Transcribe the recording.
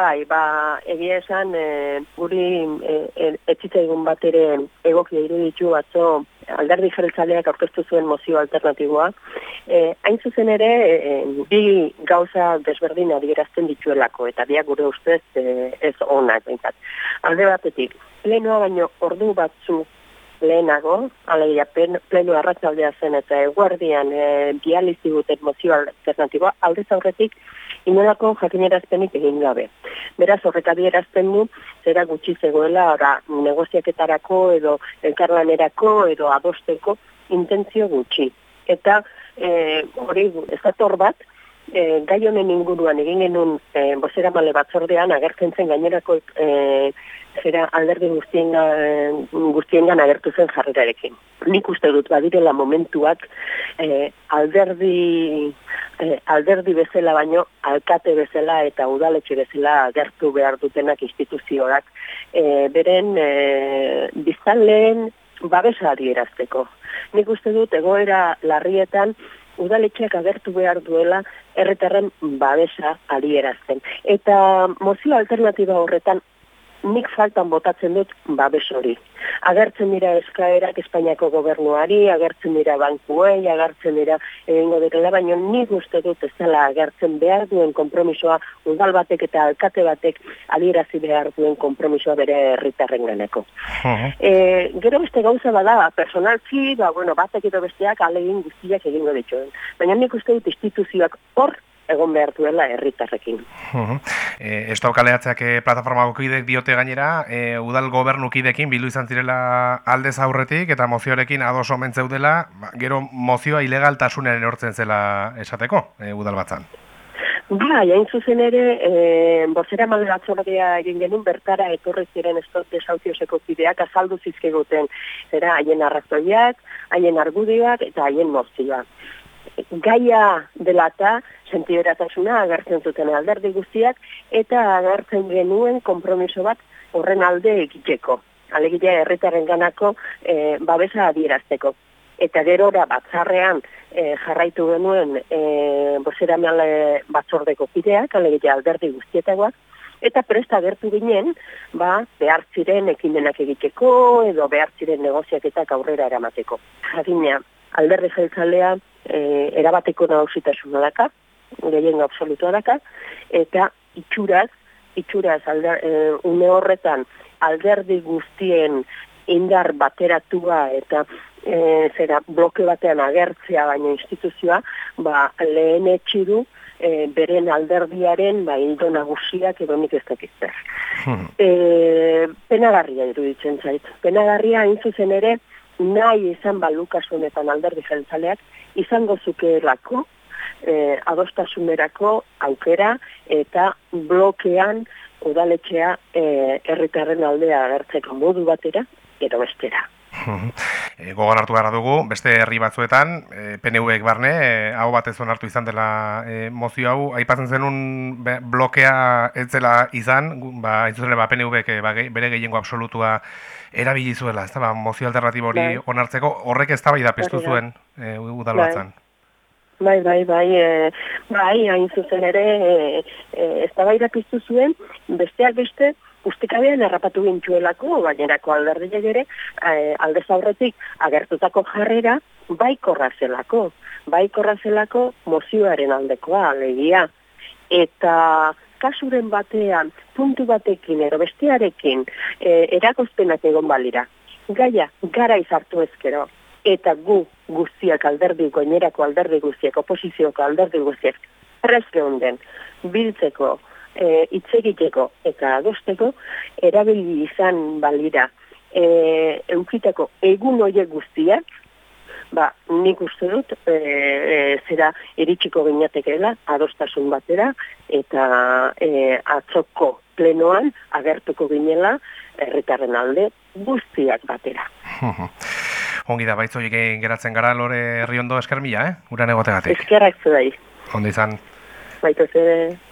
Bai, ba, egia esan, e, guri e, e, etxitzaigun bat ere egokia iruditu batzo alderdi jeltzaleak aurkeztu zuen mozio alternatiboa. E, hain zuzen ere, e, bi gauza desberdin adierazten dituelako, eta biak gure ustez e, ez onak. Bintzat. Alde batetik, plenoa baino ordu batzu lehenago, alegia pleno arratzaldea zen eta eguardian e, bializi guten mozio alternatiboa, aldez aurretik, inolako jakinerazpenik egin gabe. Beraz, horrek adierazten du, zera gutxi zegoela, ora, negoziaketarako edo elkarlanerako edo adosteko intentzio gutxi. Eta e, hori ez bat, e, gai honen inguruan egin genuen e, bozera male batzordean agertzen zen gainerako e, zera alderdi guztien, guztien agertu zen jarrerarekin. Nik uste dut badirela momentuak e, alderdi e, alderdi bezala baino alkate bezala eta udaletxe bezala agertu behar dutenak instituzioak e, beren e, biztanleen babesa adierazteko. Nik uste dut egoera larrietan udaletxeak agertu behar duela erretarren babesa adierazten. Eta mozio alternatiba horretan nik faltan botatzen dut babes hori. Agertzen dira eskaerak Espainiako gobernuari, agertzen dira bankuei, agertzen dira egingo dira, baina nik uste dut ez dela agertzen behar duen kompromisoa udal batek eta alkate batek adierazi behar duen kompromisoa bere herritarren ganeko. e, gero beste gauza bada, personalki, ba, bueno, batek edo besteak alegin guztiak egingo dituen. Baina nik uste dut instituzioak hor egon behar duela herritarrekin. Uh -huh. e, Estau kaleatzeak e, plataforma gokidek diote gainera, e, udal gobernukidekin bildu izan zirela aldez aurretik eta mozioarekin ados omen zeudela, ba, gero mozioa ilegaltasunaren hortzen zela esateko, e, udal batzan. Ba, jain zuzen ere, e, bozera male batzordea egin genuen bertara etorri ziren estote sauzioseko kideak azaldu zizkeguten. Zera, haien arrazoiak, haien argudioak eta haien mozioak gaia dela eta sentiberatasuna agertzen zuten alderdi guztiak eta agertzen genuen konpromiso bat horren alde egiteko. Alegia herritaren ganako e, babesa adierazteko. Eta gerora batzarrean e, jarraitu genuen e, bozera batzordeko pideak, alegia alderdi guztietagoak, eta presta agertu ginen, ba, behar ziren ekimenak egiteko edo behar ziren negoziaketak aurrera eramateko. Jadina, alderdi jeltzalea e, erabateko nausitasun daka, gehien absolutu daka, eta itxuraz, itxuraz alder, e, une horretan alderdi guztien indar bateratua eta e, zera bloke batean agertzea baina instituzioa, ba, lehen etxidu e, beren alderdiaren ba, hildo nagusiak edo nik ez dakizter. Hmm. E, penagarria iruditzen zait. Penagarria hain zuzen ere, nahi izan balukasunetan alderdi jeltzaleak, izango zukeelako e, adostasunerako aukera eta blokean udaletxea e, erritarren aldea agertzeko modu batera, edo bestera. E, gogon hartu gara dugu, beste herri batzuetan, e, PNV-ek barne, e, hau batez onartu izan dela e, mozio hau, aipatzen zenun blokea ez zela izan, ba, izan ba, PNV-ek ba, bere gehiengo absolutua erabili zuela, ez da, ba, mozio alternatibo hori bai. onartzeko, horrek ez da bai da. piztu zuen e, udal batzan. Bai, bai, bai, e, bai, hain zuzen ere, e, e, ez da bai da piztu zuen, besteak beste, ustekabean errapatu gintxuelako, bainerako alderdi ere, e, aldez aurretik agertutako jarrera, bai korrazelako, bai korrazelako mozioaren aldekoa, alegia. Eta kasuren batean, puntu batekin, ero bestearekin, e, erakozpenak egon balira. Gaia, gara izartu ezkero, eta gu guztiak alderdi, goinerako alderdi guztiak, oposizioko alderdi guztiak, prezke honden, biltzeko, e, itzegiteko eta adosteko, erabili izan balira e, eukiteko egun oie guztiak, ba, nik uste dut, e, e, zera eritxiko ginatekeela, adostasun batera, eta e, atzoko plenoan agertuko ginela herritarren alde guztiak batera. Ongi da, baitzoik geratzen gara lore herri ondo eskermila, eh? Uran egotegatik. Eskerrak zu Ondo izan. Baito zede.